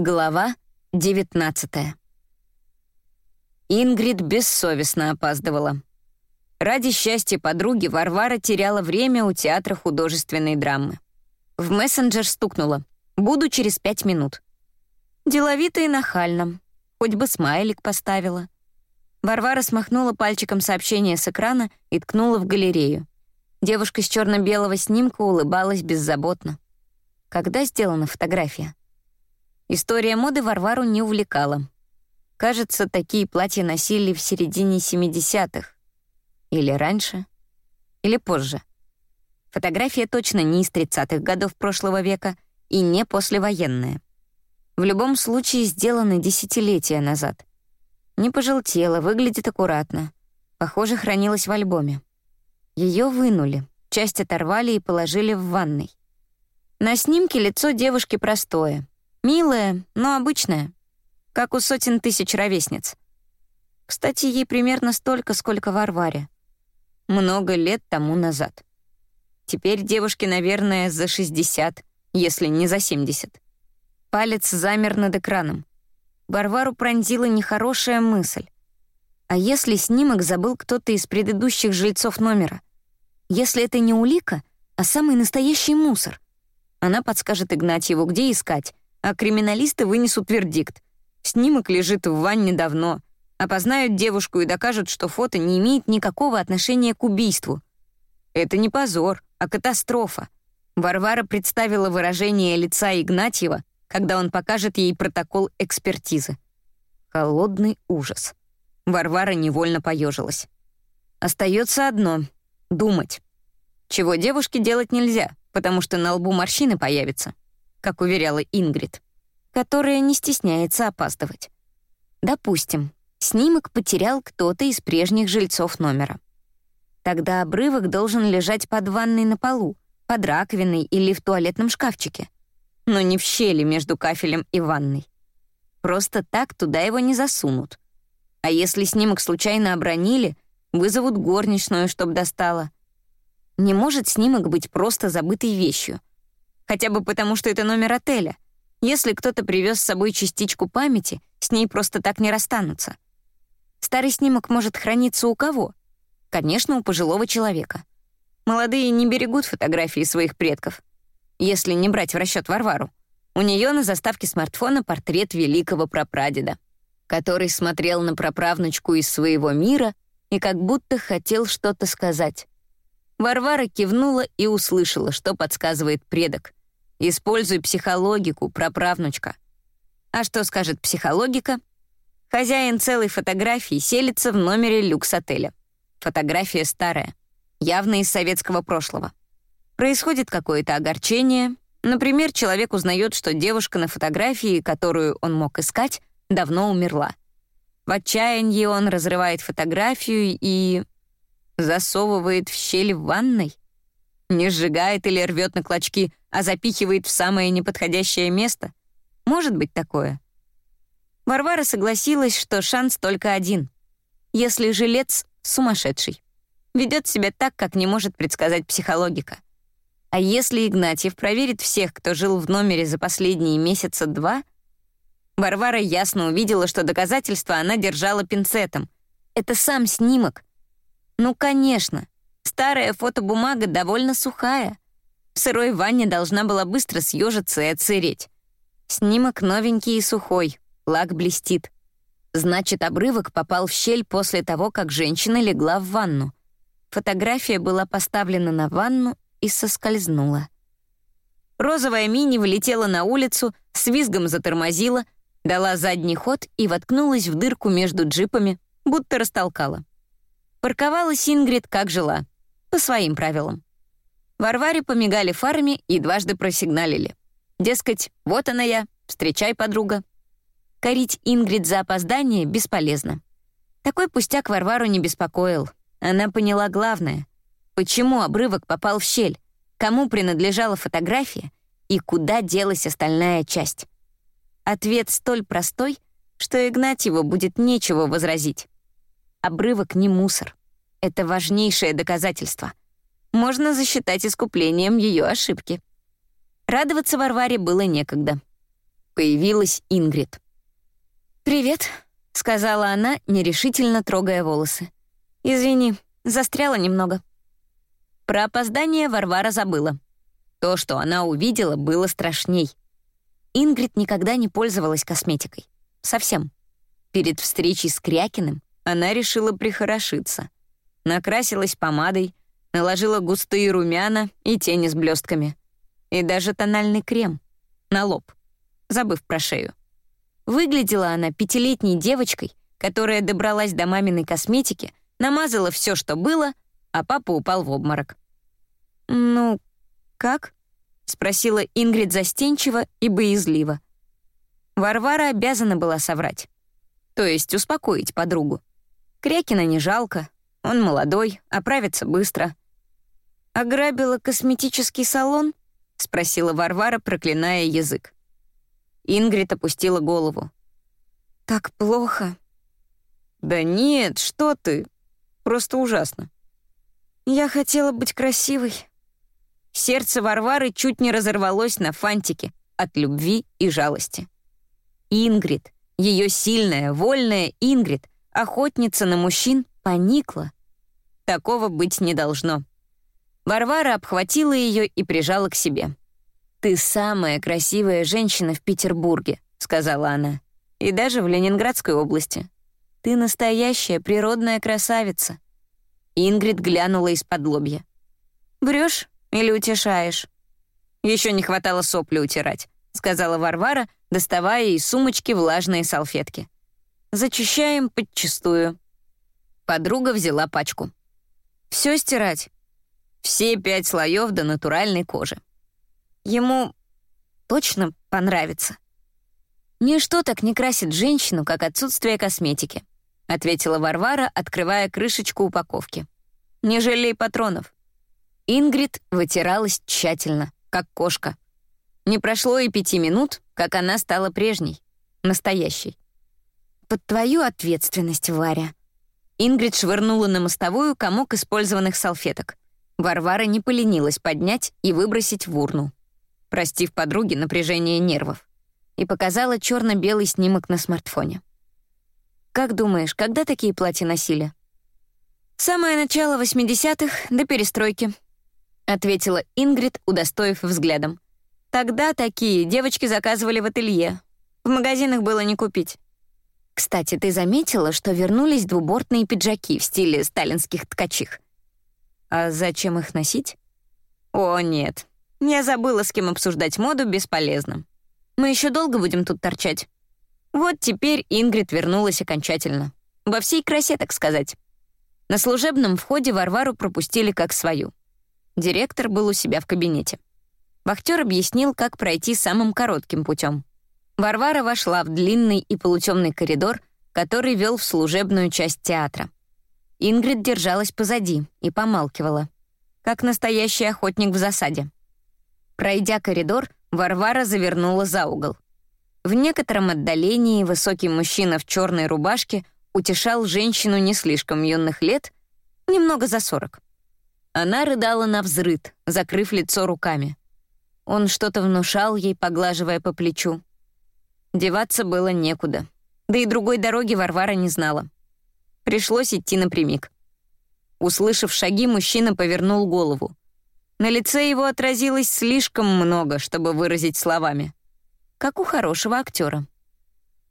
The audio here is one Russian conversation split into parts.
Глава 19 Ингрид бессовестно опаздывала. Ради счастья подруги Варвара теряла время у театра художественной драмы. В мессенджер стукнула. «Буду через пять минут». Деловито и нахально. Хоть бы смайлик поставила. Варвара смахнула пальчиком сообщение с экрана и ткнула в галерею. Девушка с черно белого снимка улыбалась беззаботно. Когда сделана фотография? История моды Варвару не увлекала. Кажется, такие платья носили в середине 70-х. Или раньше, или позже. Фотография точно не из 30-х годов прошлого века и не послевоенная. В любом случае сделана десятилетия назад. Не пожелтела, выглядит аккуратно. Похоже, хранилась в альбоме. Ее вынули, часть оторвали и положили в ванной. На снимке лицо девушки простое, Милая, но обычная. Как у сотен тысяч ровесниц. Кстати, ей примерно столько, сколько Варваре. Много лет тому назад. Теперь девушке, наверное, за 60, если не за 70. Палец замер над экраном. Варвару пронзила нехорошая мысль. А если снимок забыл кто-то из предыдущих жильцов номера? Если это не улика, а самый настоящий мусор? Она подскажет Игнатьеву, где искать, а криминалисты вынесут вердикт. Снимок лежит в ванне давно. Опознают девушку и докажут, что фото не имеет никакого отношения к убийству. Это не позор, а катастрофа. Варвара представила выражение лица Игнатьева, когда он покажет ей протокол экспертизы. Холодный ужас. Варвара невольно поежилась. Остается одно — думать. Чего девушке делать нельзя, потому что на лбу морщины появятся как уверяла Ингрид, которая не стесняется опаздывать. Допустим, снимок потерял кто-то из прежних жильцов номера. Тогда обрывок должен лежать под ванной на полу, под раковиной или в туалетном шкафчике, но не в щели между кафелем и ванной. Просто так туда его не засунут. А если снимок случайно обронили, вызовут горничную, чтоб достала. Не может снимок быть просто забытой вещью. Хотя бы потому, что это номер отеля. Если кто-то привез с собой частичку памяти, с ней просто так не расстанутся. Старый снимок может храниться у кого? Конечно, у пожилого человека. Молодые не берегут фотографии своих предков. Если не брать в расчет Варвару. У нее на заставке смартфона портрет великого прапрадеда, который смотрел на праправнучку из своего мира и как будто хотел что-то сказать. Варвара кивнула и услышала, что подсказывает предок. Используй психологику, праправнучка. А что скажет психологика? Хозяин целой фотографии селится в номере люкс-отеля. Фотография старая, явно из советского прошлого. Происходит какое-то огорчение. Например, человек узнает, что девушка на фотографии, которую он мог искать, давно умерла. В отчаянии он разрывает фотографию и... засовывает в щель в ванной. Не сжигает или рвет на клочки, а запихивает в самое неподходящее место? Может быть такое. Варвара согласилась, что шанс только один. Если жилец сумасшедший. Ведет себя так, как не может предсказать психологика. А если Игнатьев проверит всех, кто жил в номере за последние месяца два, Варвара ясно увидела, что доказательства она держала пинцетом. Это сам снимок. Ну, конечно, Старая фотобумага довольно сухая. В сырой ванне должна была быстро съежиться и отсыреть. Снимок новенький и сухой, лак блестит. Значит, обрывок попал в щель после того, как женщина легла в ванну. Фотография была поставлена на ванну и соскользнула. Розовая мини влетела на улицу, с визгом затормозила, дала задний ход и воткнулась в дырку между джипами, будто растолкала. Парковалась Ингрид, как жила — по своим правилам. Варваре помигали фарами и дважды просигналили. Дескать, вот она я, встречай, подруга. Корить Ингрид за опоздание бесполезно. Такой пустяк Варвару не беспокоил. Она поняла главное. Почему обрывок попал в щель, кому принадлежала фотография и куда делась остальная часть. Ответ столь простой, что Игнатьеву будет нечего возразить. Обрывок не мусор. Это важнейшее доказательство. Можно засчитать искуплением ее ошибки. Радоваться Варваре было некогда. появилась Ингрид. «Привет», — сказала она, нерешительно трогая волосы. «Извини, застряла немного». Про опоздание Варвара забыла. То, что она увидела, было страшней. Ингрид никогда не пользовалась косметикой. Совсем. Перед встречей с Крякиным она решила прихорошиться. Накрасилась помадой, наложила густые румяна и тени с блестками. И даже тональный крем на лоб, забыв про шею. Выглядела она пятилетней девочкой, которая добралась до маминой косметики, намазала все, что было, а папа упал в обморок. «Ну, как?» — спросила Ингрид застенчиво и боязливо. Варвара обязана была соврать. То есть успокоить подругу. Крякина не жалко, он молодой, оправится быстро. «Ограбила косметический салон?» — спросила Варвара, проклиная язык. Ингрид опустила голову. «Так плохо». «Да нет, что ты. Просто ужасно». «Я хотела быть красивой». Сердце Варвары чуть не разорвалось на фантике от любви и жалости. Ингрид, ее сильная, вольная Ингрид, охотница на мужчин, поникла. Такого быть не должно. Варвара обхватила ее и прижала к себе. «Ты самая красивая женщина в Петербурге», — сказала она. «И даже в Ленинградской области. Ты настоящая природная красавица». Ингрид глянула из-под лобья. «Врешь или утешаешь?» Еще не хватало сопли утирать», — сказала Варвара, доставая из сумочки влажные салфетки. «Зачищаем подчистую». Подруга взяла пачку. «Все стирать?» Все пять слоев до натуральной кожи. Ему точно понравится. «Ничто так не красит женщину, как отсутствие косметики», ответила Варвара, открывая крышечку упаковки. «Не жалей патронов». Ингрид вытиралась тщательно, как кошка. Не прошло и пяти минут, как она стала прежней, настоящей. «Под твою ответственность, Варя». Ингрид швырнула на мостовую комок использованных салфеток. Варвара не поленилась поднять и выбросить в урну, простив подруге напряжение нервов, и показала черно белый снимок на смартфоне. «Как думаешь, когда такие платья носили?» «Самое начало 80-х до перестройки», — ответила Ингрид, удостоив взглядом. «Тогда такие девочки заказывали в ателье. В магазинах было не купить». «Кстати, ты заметила, что вернулись двубортные пиджаки в стиле сталинских ткачих?» А зачем их носить? О, нет. Я забыла, с кем обсуждать моду, бесполезно. Мы еще долго будем тут торчать. Вот теперь Ингрид вернулась окончательно. Во всей красе, так сказать. На служебном входе Варвару пропустили как свою. Директор был у себя в кабинете. Вахтер объяснил, как пройти самым коротким путем. Варвара вошла в длинный и полутемный коридор, который вел в служебную часть театра. Ингрид держалась позади и помалкивала, как настоящий охотник в засаде. Пройдя коридор, Варвара завернула за угол. В некотором отдалении высокий мужчина в черной рубашке утешал женщину не слишком юных лет, немного за сорок. Она рыдала на взрыд, закрыв лицо руками. Он что-то внушал ей, поглаживая по плечу. Деваться было некуда. Да и другой дороги Варвара не знала. Пришлось идти напрямик. Услышав шаги, мужчина повернул голову. На лице его отразилось слишком много, чтобы выразить словами. Как у хорошего актера.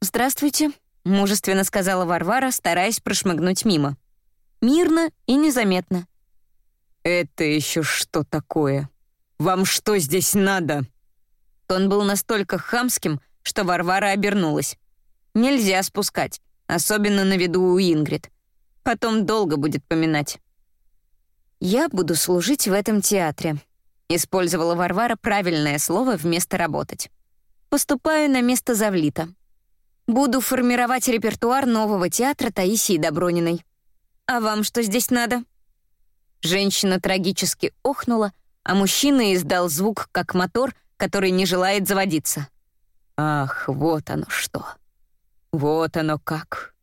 «Здравствуйте», — мужественно сказала Варвара, стараясь прошмыгнуть мимо. Мирно и незаметно. «Это еще что такое? Вам что здесь надо?» Тон был настолько хамским, что Варвара обернулась. Нельзя спускать особенно на виду у Ингрид. Потом долго будет поминать. «Я буду служить в этом театре», — использовала Варвара правильное слово вместо «работать». «Поступаю на место завлита. Буду формировать репертуар нового театра Таисии Доброниной. А вам что здесь надо?» Женщина трагически охнула, а мужчина издал звук, как мотор, который не желает заводиться. «Ах, вот оно что!» Вот оно как.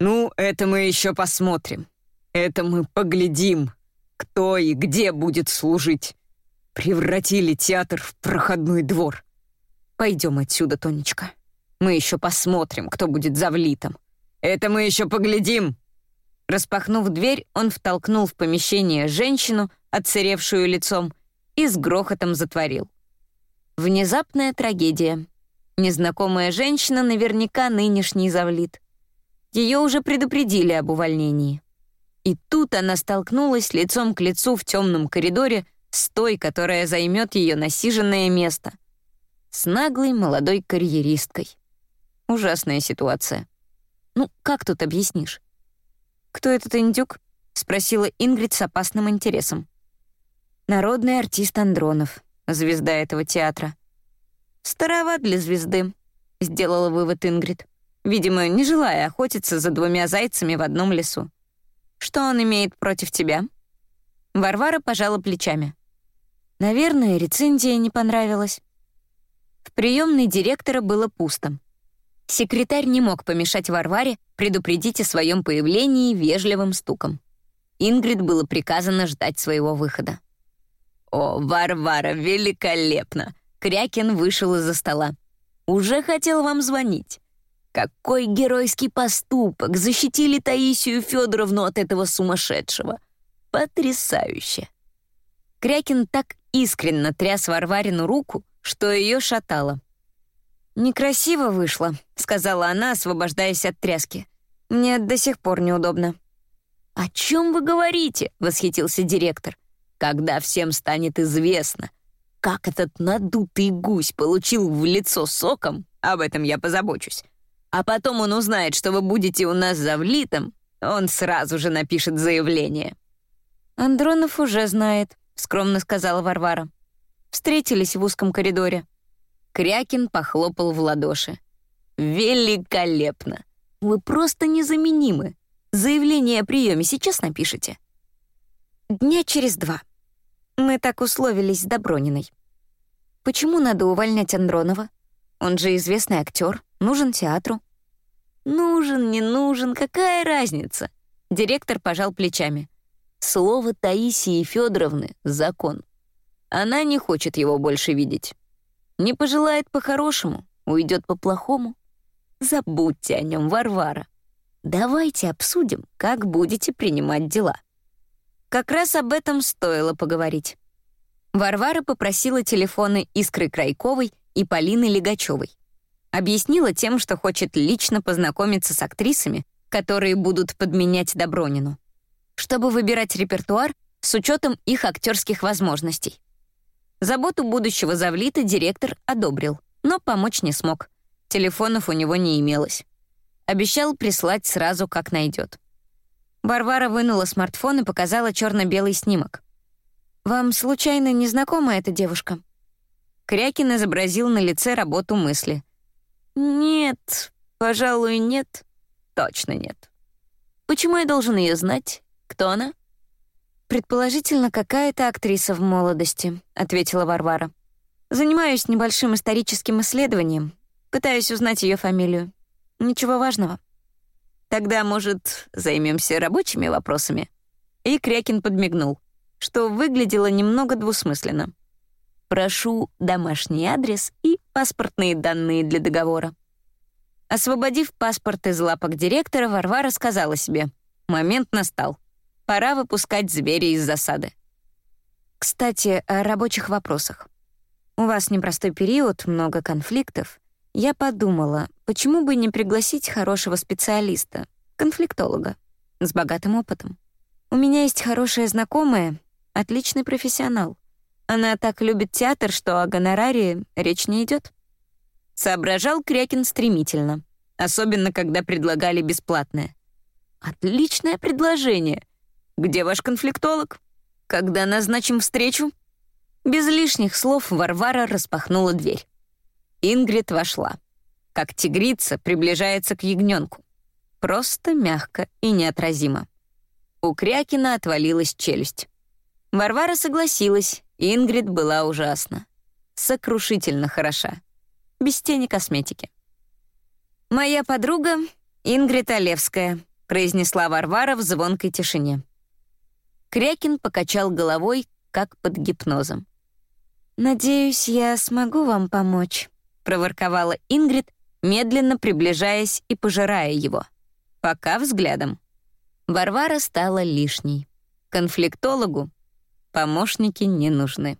Ну, это мы еще посмотрим. Это мы поглядим, кто и где будет служить. Превратили театр в проходной двор. Пойдем отсюда, Тонечка. Мы еще посмотрим, кто будет завлитом. Это мы еще поглядим!» Распахнув дверь, он втолкнул в помещение женщину, отсыревшую лицом, и с грохотом затворил. Внезапная трагедия. Незнакомая женщина наверняка нынешний завлит. Ее уже предупредили об увольнении. И тут она столкнулась лицом к лицу в темном коридоре с той, которая займет ее насиженное место. С наглой молодой карьеристкой. Ужасная ситуация. Ну, как тут объяснишь? «Кто этот индюк?» — спросила Ингрид с опасным интересом. «Народный артист Андронов, звезда этого театра». «Староват для звезды», — сделала вывод Ингрид, видимо, не желая охотиться за двумя зайцами в одном лесу. «Что он имеет против тебя?» Варвара пожала плечами. Наверное, рецензия не понравилась. В приемной директора было пусто. Секретарь не мог помешать Варваре предупредить о своем появлении вежливым стуком. Ингрид было приказано ждать своего выхода. «О, Варвара, великолепно!» Крякин вышел из-за стола. «Уже хотел вам звонить. Какой геройский поступок! Защитили Таисию Федоровну от этого сумасшедшего! Потрясающе!» Крякин так искренно тряс Варварину руку, что ее шатало. «Некрасиво вышло», — сказала она, освобождаясь от тряски. «Мне до сих пор неудобно». «О чем вы говорите?» — восхитился директор. «Когда всем станет известно, как этот надутый гусь получил в лицо соком, об этом я позабочусь. А потом он узнает, что вы будете у нас завлитым, он сразу же напишет заявление». «Андронов уже знает», — скромно сказала Варвара. «Встретились в узком коридоре». Крякин похлопал в ладоши. «Великолепно! Вы просто незаменимы. Заявление о приеме сейчас напишите?» «Дня через два. Мы так условились с Доброниной. Почему надо увольнять Андронова? Он же известный актер, нужен театру». «Нужен, не нужен, какая разница?» Директор пожал плечами. «Слово Таисии Федоровны — закон. Она не хочет его больше видеть. Не пожелает по-хорошему, уйдет по-плохому. Забудьте о нем, Варвара. Давайте обсудим, как будете принимать дела. Как раз об этом стоило поговорить. Варвара попросила телефоны Искры Крайковой и Полины Легачевой. Объяснила тем, что хочет лично познакомиться с актрисами, которые будут подменять Добронину, чтобы выбирать репертуар с учетом их актерских возможностей. Заботу будущего завлита директор одобрил, но помочь не смог. Телефонов у него не имелось. Обещал прислать сразу, как найдет. Варвара вынула смартфон и показала черно-белый снимок. «Вам случайно не знакома эта девушка?» Крякин изобразил на лице работу мысли. «Нет, пожалуй, нет. Точно нет. Почему я должен ее знать? Кто она?» «Предположительно, какая-то актриса в молодости», — ответила Варвара. «Занимаюсь небольшим историческим исследованием. Пытаюсь узнать ее фамилию. Ничего важного». «Тогда, может, займемся рабочими вопросами?» И Крякин подмигнул, что выглядело немного двусмысленно. «Прошу домашний адрес и паспортные данные для договора». Освободив паспорт из лапок директора, Варвара сказала себе, «Момент настал. Пора выпускать зверя из засады. Кстати, о рабочих вопросах. У вас непростой период, много конфликтов. Я подумала, почему бы не пригласить хорошего специалиста, конфликтолога, с богатым опытом. У меня есть хорошая знакомая, отличный профессионал. Она так любит театр, что о гонораре речь не идет. Соображал Крякин стремительно, особенно когда предлагали бесплатное. «Отличное предложение!» Где ваш конфликтолог? Когда назначим встречу?» Без лишних слов Варвара распахнула дверь. Ингрид вошла. Как тигрица приближается к ягненку. Просто, мягко и неотразимо. У Крякина отвалилась челюсть. Варвара согласилась, Ингрид была ужасна. Сокрушительно хороша. Без тени косметики. «Моя подруга Ингрид Олевская», — произнесла Варвара в звонкой тишине. Крякин покачал головой, как под гипнозом. «Надеюсь, я смогу вам помочь». Проворковала Ингрид, медленно приближаясь и пожирая его. Пока взглядом. Варвара стала лишней. Конфликтологу помощники не нужны.